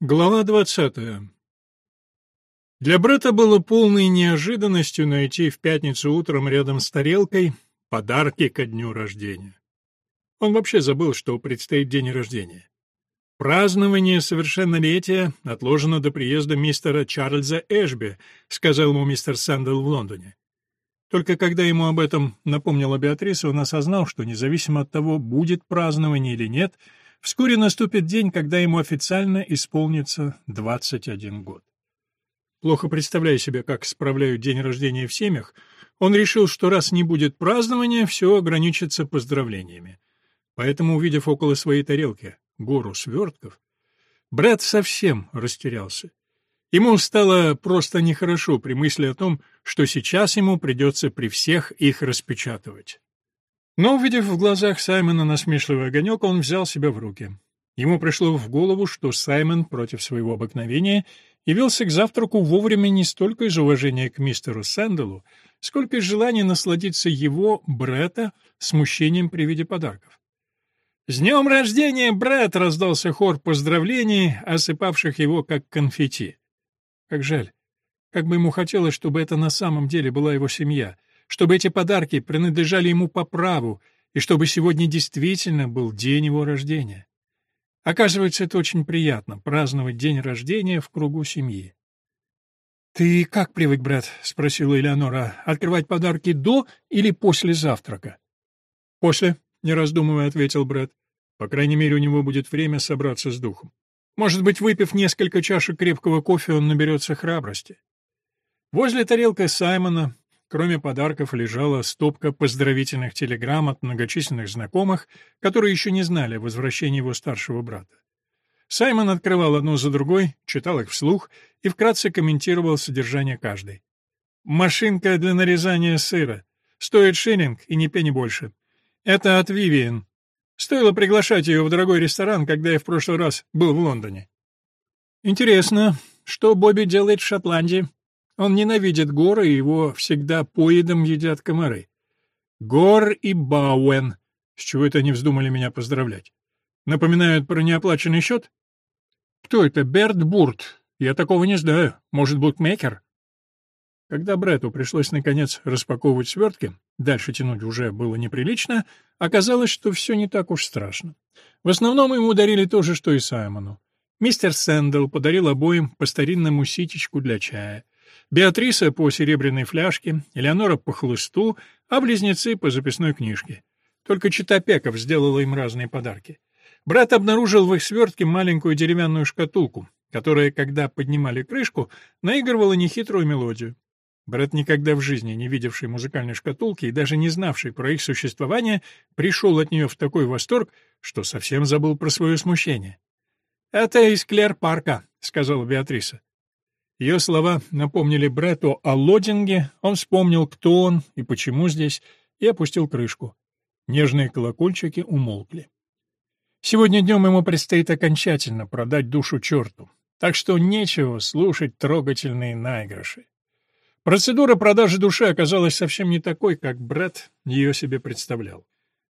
Глава двадцатая. Для Бретта было полной неожиданностью найти в пятницу утром рядом с тарелкой подарки ко дню рождения. Он вообще забыл, что предстоит день рождения. Празднование совершеннолетия отложено до приезда мистера Чарльза Эшби, сказал ему мистер Сэндл в Лондоне. Только когда ему об этом напомнила Беатриса, он осознал, что независимо от того, будет празднование или нет, Вскоре наступит день, когда ему официально исполнится 21 год. Плохо представляя себе, как справляют день рождения в семьях, он решил, что раз не будет празднования, все ограничится поздравлениями. Поэтому, увидев около своей тарелки гору свертков, брат совсем растерялся. Ему стало просто нехорошо при мысли о том, что сейчас ему придется при всех их распечатывать. Но, увидев в глазах Саймона насмешливый огонек, он взял себя в руки. Ему пришло в голову, что Саймон против своего обыкновения явился к завтраку вовремя не столько из уважения к мистеру Сэнделу, сколько из желания насладиться его, Бретта, смущением при виде подарков. «С днем рождения, Брэд!» — раздался хор поздравлений, осыпавших его как конфетти. Как жаль. Как бы ему хотелось, чтобы это на самом деле была его семья — чтобы эти подарки принадлежали ему по праву, и чтобы сегодня действительно был день его рождения. Оказывается, это очень приятно — праздновать день рождения в кругу семьи. «Ты как привык, брат?» — спросила Элеонора. «Открывать подарки до или после завтрака?» «После», — не раздумывая, ответил брат. «По крайней мере, у него будет время собраться с духом. Может быть, выпив несколько чашек крепкого кофе, он наберется храбрости». Возле тарелки Саймона Кроме подарков лежала стопка поздравительных телеграмм от многочисленных знакомых, которые еще не знали о возвращении его старшего брата. Саймон открывал одну за другой, читал их вслух и вкратце комментировал содержание каждой. «Машинка для нарезания сыра. Стоит шиллинг и ни пени больше. Это от Вивиен. Стоило приглашать ее в дорогой ресторан, когда я в прошлый раз был в Лондоне». «Интересно, что Бобби делает в Шотландии?» Он ненавидит горы, и его всегда поедом едят комары. Гор и Бауэн. С чего это они вздумали меня поздравлять? Напоминают про неоплаченный счет? Кто это? Берт Бурт. Я такого не знаю. Может, букмекер? Когда Бретту пришлось, наконец, распаковывать свертки, дальше тянуть уже было неприлично, оказалось, что все не так уж страшно. В основном ему дарили то же, что и Саймону. Мистер Сэндл подарил обоим по старинному ситечку для чая. Беатриса по серебряной фляжке, Элеонора по хлысту, а близнецы по записной книжке. Только Читопеков сделала им разные подарки. Брат обнаружил в их свертке маленькую деревянную шкатулку, которая, когда поднимали крышку, наигрывала нехитрую мелодию. Брат, никогда в жизни не видевший музыкальной шкатулки и даже не знавший про их существование, пришел от нее в такой восторг, что совсем забыл про свое смущение. «Это из Клер-парка», — сказала Беатриса. Ее слова напомнили Бретту о лодинге, он вспомнил, кто он и почему здесь, и опустил крышку. Нежные колокольчики умолкли. Сегодня днем ему предстоит окончательно продать душу черту, так что нечего слушать трогательные наигрыши. Процедура продажи души оказалась совсем не такой, как Бретт ее себе представлял.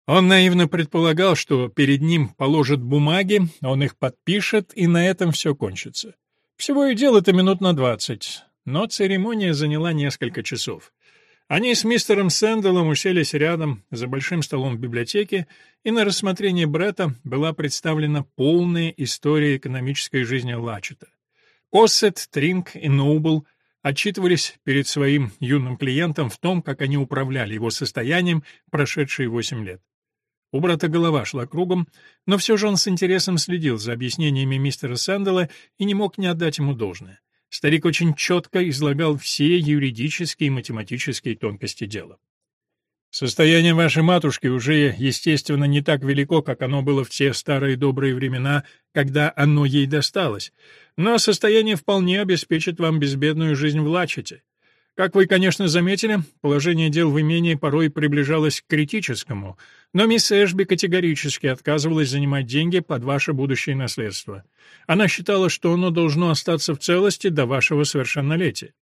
Он наивно предполагал, что перед ним положат бумаги, он их подпишет, и на этом все кончится. Всего и дело-то минут на двадцать, но церемония заняла несколько часов. Они с мистером Сэнделом уселись рядом за большим столом в библиотеке, и на рассмотрение Бретта была представлена полная история экономической жизни Лачета. Коссет, Тринк и Ноубл отчитывались перед своим юным клиентом в том, как они управляли его состоянием прошедшие восемь лет. У брата голова шла кругом, но все же он с интересом следил за объяснениями мистера Сэндала и не мог не отдать ему должное. Старик очень четко излагал все юридические и математические тонкости дела. Состояние вашей матушки уже, естественно, не так велико, как оно было в те старые добрые времена, когда оно ей досталось, но состояние вполне обеспечит вам безбедную жизнь в Лачете. Как вы, конечно, заметили, положение дел в имении порой приближалось к критическому, но мисс Эшби категорически отказывалась занимать деньги под ваше будущее наследство. Она считала, что оно должно остаться в целости до вашего совершеннолетия.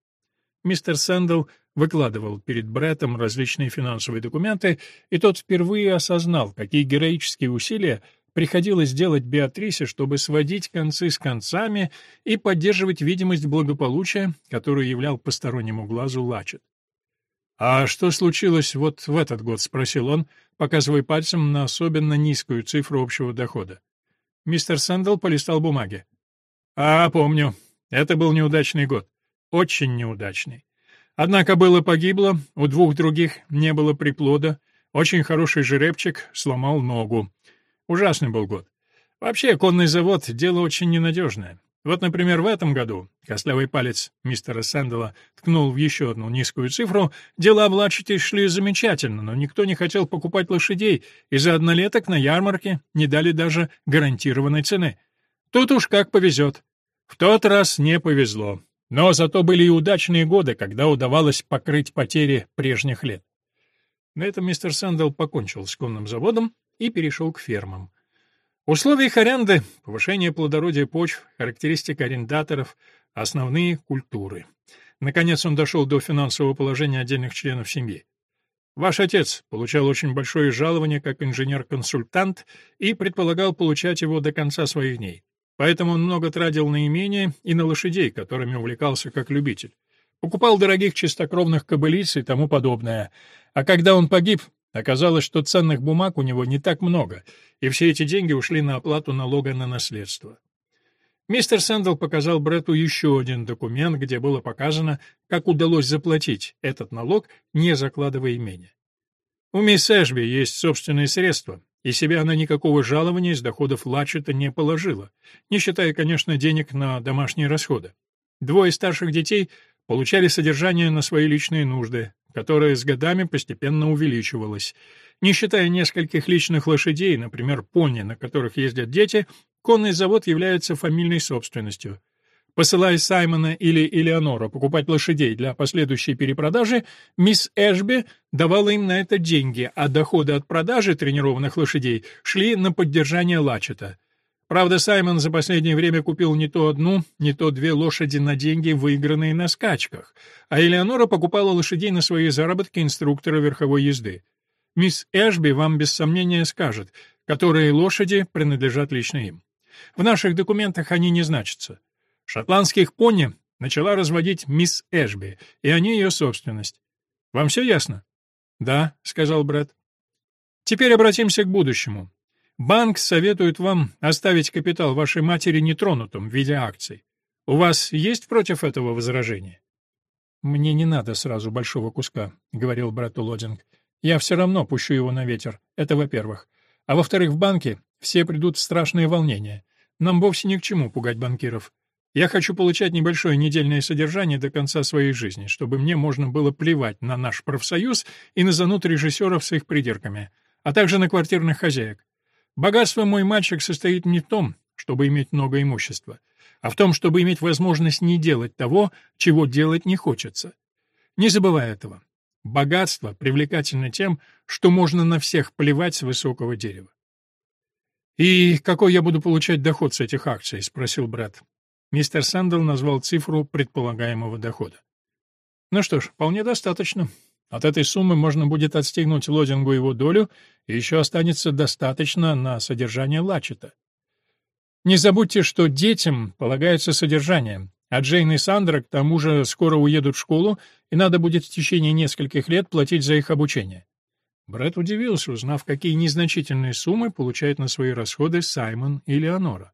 Мистер Сэндл выкладывал перед Бреттом различные финансовые документы, и тот впервые осознал, какие героические усилия приходилось делать Беатрисе, чтобы сводить концы с концами и поддерживать видимость благополучия, которую являл постороннему глазу Лачет. «А что случилось вот в этот год?» — спросил он, показывая пальцем на особенно низкую цифру общего дохода. Мистер Сэндл полистал бумаги. «А, помню. Это был неудачный год. Очень неудачный. Однако было погибло, у двух других не было приплода, очень хороший жеребчик сломал ногу. Ужасный был год. Вообще, конный завод — дело очень ненадежное. Вот, например, в этом году костлявый палец мистера Сэндала ткнул в еще одну низкую цифру, дела Лачете шли замечательно, но никто не хотел покупать лошадей, и за однолеток на ярмарке не дали даже гарантированной цены. Тут уж как повезет. В тот раз не повезло. Но зато были и удачные годы, когда удавалось покрыть потери прежних лет. На этом мистер Сэндал покончил с конным заводом и перешел к фермам. Условия их аренды, повышение плодородия почв, характеристика арендаторов, основные культуры. Наконец он дошел до финансового положения отдельных членов семьи. Ваш отец получал очень большое жалование как инженер-консультант и предполагал получать его до конца своих дней. Поэтому он много тратил на имение и на лошадей, которыми увлекался как любитель. Покупал дорогих чистокровных кобылиц и тому подобное. А когда он погиб, Оказалось, что ценных бумаг у него не так много, и все эти деньги ушли на оплату налога на наследство. Мистер Сэндл показал Бретту еще один документ, где было показано, как удалось заплатить этот налог, не закладывая имение. У мисс Эшби есть собственные средства, и себе она никакого жалования из доходов Латчета не положила, не считая, конечно, денег на домашние расходы. Двое старших детей получали содержание на свои личные нужды, которое с годами постепенно увеличивалось. Не считая нескольких личных лошадей, например, пони, на которых ездят дети, конный завод является фамильной собственностью. Посылая Саймона или Элеонора покупать лошадей для последующей перепродажи, мисс Эшби давала им на это деньги, а доходы от продажи тренированных лошадей шли на поддержание Лачета. Правда, Саймон за последнее время купил не то одну, не то две лошади на деньги, выигранные на скачках, а Элеонора покупала лошадей на свои заработки инструктора верховой езды. Мисс Эшби вам без сомнения скажет, которые лошади принадлежат лично им. В наших документах они не значатся. Шотландских пони начала разводить мисс Эшби, и они ее собственность. Вам все ясно? Да, сказал Брэд. Теперь обратимся к будущему. Банк советует вам оставить капитал вашей матери нетронутым в виде акций. У вас есть против этого возражения? Мне не надо сразу большого куска, говорил брат Лодинг. Я все равно пущу его на ветер. Это во-первых. А во-вторых, в банке все придут в страшное волнение. Нам вовсе ни к чему пугать банкиров. Я хочу получать небольшое недельное содержание до конца своей жизни, чтобы мне можно было плевать на наш профсоюз и на зануд режиссеров с их придирками, а также на квартирных хозяек. Богатство, мой мальчик, состоит не в том, чтобы иметь много имущества, а в том, чтобы иметь возможность не делать того, чего делать не хочется. Не забывай этого. Богатство привлекательно тем, что можно на всех плевать с высокого дерева. «И какой я буду получать доход с этих акций?» — спросил брат. Мистер Сэндл назвал цифру предполагаемого дохода. «Ну что ж, вполне достаточно. От этой суммы можно будет отстегнуть Лодингу его долю, и еще останется достаточно на содержание Лачета. Не забудьте, что детям полагается содержание, а Джейн и Сандра к тому же скоро уедут в школу, и надо будет в течение нескольких лет платить за их обучение. Брэд удивился, узнав, какие незначительные суммы получают на свои расходы Саймон и Леонора.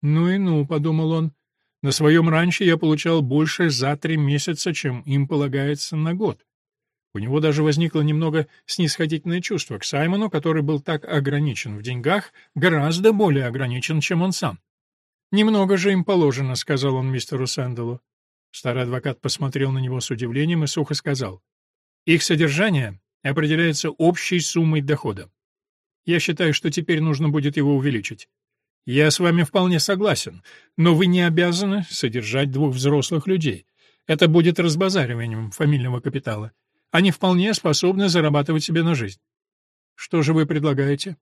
«Ну и ну», — подумал он, — «на своем ранче я получал больше за три месяца, чем им полагается на год. У него даже возникло немного снисходительное чувство к Саймону, который был так ограничен в деньгах, гораздо более ограничен, чем он сам. «Немного же им положено», — сказал он мистеру Сэндалу. Старый адвокат посмотрел на него с удивлением и сухо сказал. «Их содержание определяется общей суммой дохода. Я считаю, что теперь нужно будет его увеличить. Я с вами вполне согласен, но вы не обязаны содержать двух взрослых людей. Это будет разбазариванием фамильного капитала. Они вполне способны зарабатывать себе на жизнь. Что же вы предлагаете?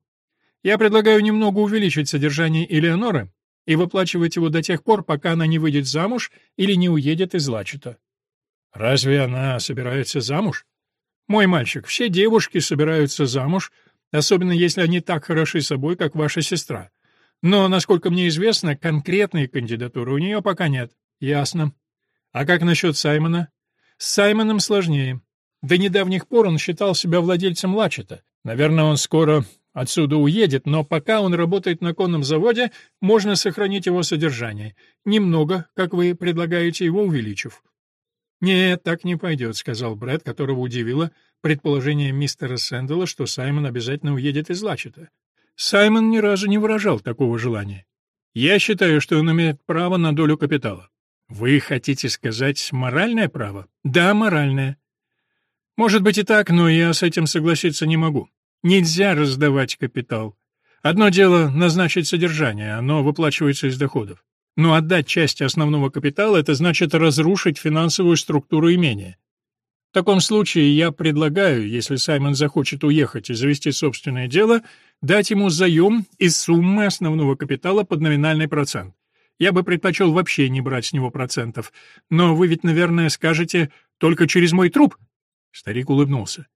Я предлагаю немного увеличить содержание Элеоноры и выплачивать его до тех пор, пока она не выйдет замуж или не уедет из Лачета. Разве она собирается замуж? Мой мальчик, все девушки собираются замуж, особенно если они так хороши собой, как ваша сестра. Но, насколько мне известно, конкретной кандидатуры у нее пока нет. Ясно. А как насчет Саймона? С Саймоном сложнее. До недавних пор он считал себя владельцем Лачета. Наверное, он скоро отсюда уедет, но пока он работает на конном заводе, можно сохранить его содержание. Немного, как вы предлагаете, его увеличив. «Нет, так не пойдет», — сказал Брэд, которого удивило предположение мистера Сэндала, что Саймон обязательно уедет из Лачета. Саймон ни разу не выражал такого желания. «Я считаю, что он имеет право на долю капитала». «Вы хотите сказать моральное право?» «Да, моральное. Может быть и так, но я с этим согласиться не могу. Нельзя раздавать капитал. Одно дело назначить содержание, оно выплачивается из доходов. Но отдать часть основного капитала — это значит разрушить финансовую структуру имения. В таком случае я предлагаю, если Саймон захочет уехать и завести собственное дело, дать ему заем из суммы основного капитала под номинальный процент. Я бы предпочел вообще не брать с него процентов. Но вы ведь, наверное, скажете, только через мой труп? Старик улыбнулся.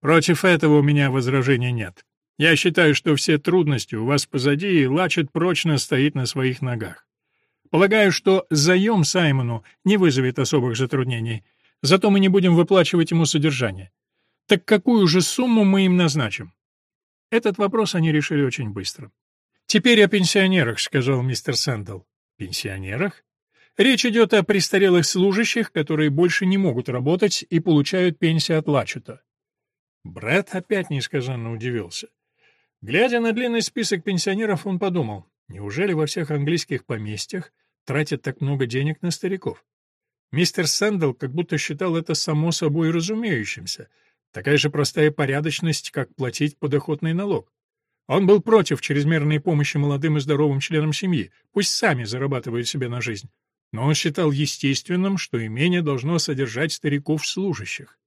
«Против этого у меня возражений нет. Я считаю, что все трудности у вас позади, и Лачет прочно стоит на своих ногах. Полагаю, что заем Саймону не вызовет особых затруднений, зато мы не будем выплачивать ему содержание. Так какую же сумму мы им назначим?» Этот вопрос они решили очень быстро. «Теперь о пенсионерах», — сказал мистер Сэндл. «Пенсионерах?» Речь идет о престарелых служащих, которые больше не могут работать и получают пенсию от Лачета. Брэд опять несказанно удивился. Глядя на длинный список пенсионеров, он подумал, неужели во всех английских поместьях тратят так много денег на стариков? Мистер Сэндл как будто считал это само собой разумеющимся, такая же простая порядочность, как платить подоходный налог. Он был против чрезмерной помощи молодым и здоровым членам семьи, пусть сами зарабатывают себе на жизнь но он считал естественным, что имение должно содержать стариков-служащих.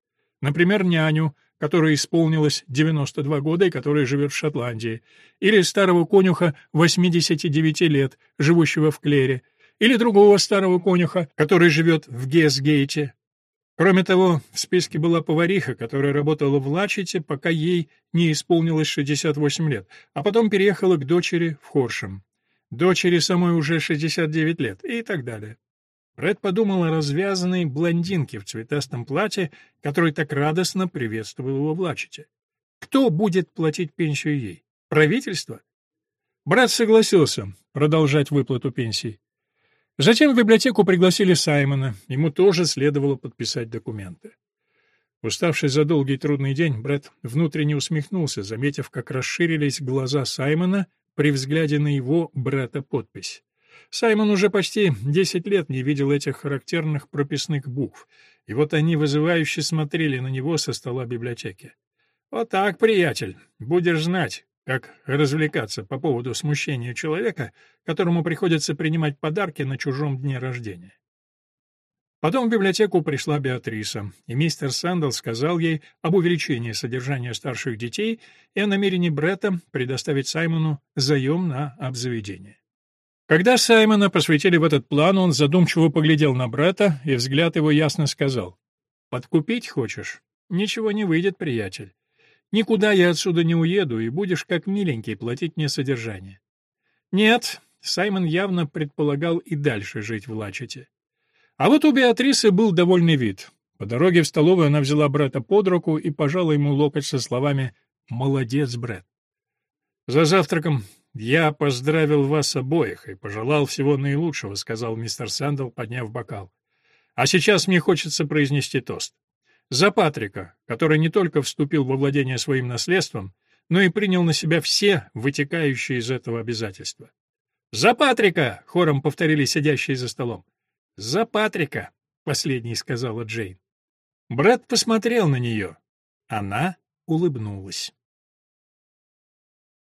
Например, няню, которой исполнилось 92 года и которая живет в Шотландии, или старого конюха 89 лет, живущего в Клере, или другого старого конюха, который живет в Гесгейте. Кроме того, в списке была повариха, которая работала в Лачете, пока ей не исполнилось 68 лет, а потом переехала к дочери в Хоршем дочери самой уже 69 лет и так далее. Брэд подумал о развязанной блондинке в цветастом платье, который так радостно приветствовал его в Лачете. Кто будет платить пенсию ей? Правительство? Брат согласился продолжать выплату пенсий. Затем в библиотеку пригласили Саймона, ему тоже следовало подписать документы. Уставший за долгий трудный день, Брэд внутренне усмехнулся, заметив, как расширились глаза Саймона при взгляде на его брата-подпись. Саймон уже почти десять лет не видел этих характерных прописных букв, и вот они вызывающе смотрели на него со стола библиотеки. «Вот так, приятель, будешь знать, как развлекаться по поводу смущения человека, которому приходится принимать подарки на чужом дне рождения». Потом в библиотеку пришла Беатриса, и мистер Сэндл сказал ей об увеличении содержания старших детей и о намерении Бретта предоставить Саймону заем на обзаведение. Когда Саймона посвятили в этот план, он задумчиво поглядел на Бретта, и взгляд его ясно сказал. «Подкупить хочешь? Ничего не выйдет, приятель. Никуда я отсюда не уеду, и будешь как миленький платить мне содержание». Нет, Саймон явно предполагал и дальше жить в Лачете. А вот у Беатрисы был довольный вид. По дороге в столовую она взяла брата под руку и пожала ему локоть со словами «Молодец, Брэд». «За завтраком я поздравил вас обоих и пожелал всего наилучшего», — сказал мистер Сэндл, подняв бокал. «А сейчас мне хочется произнести тост. За Патрика, который не только вступил во владение своим наследством, но и принял на себя все вытекающие из этого обязательства. «За Патрика!» — хором повторили сидящие за столом. «За Патрика», — последней сказала Джейн. Брат посмотрел на нее. Она улыбнулась.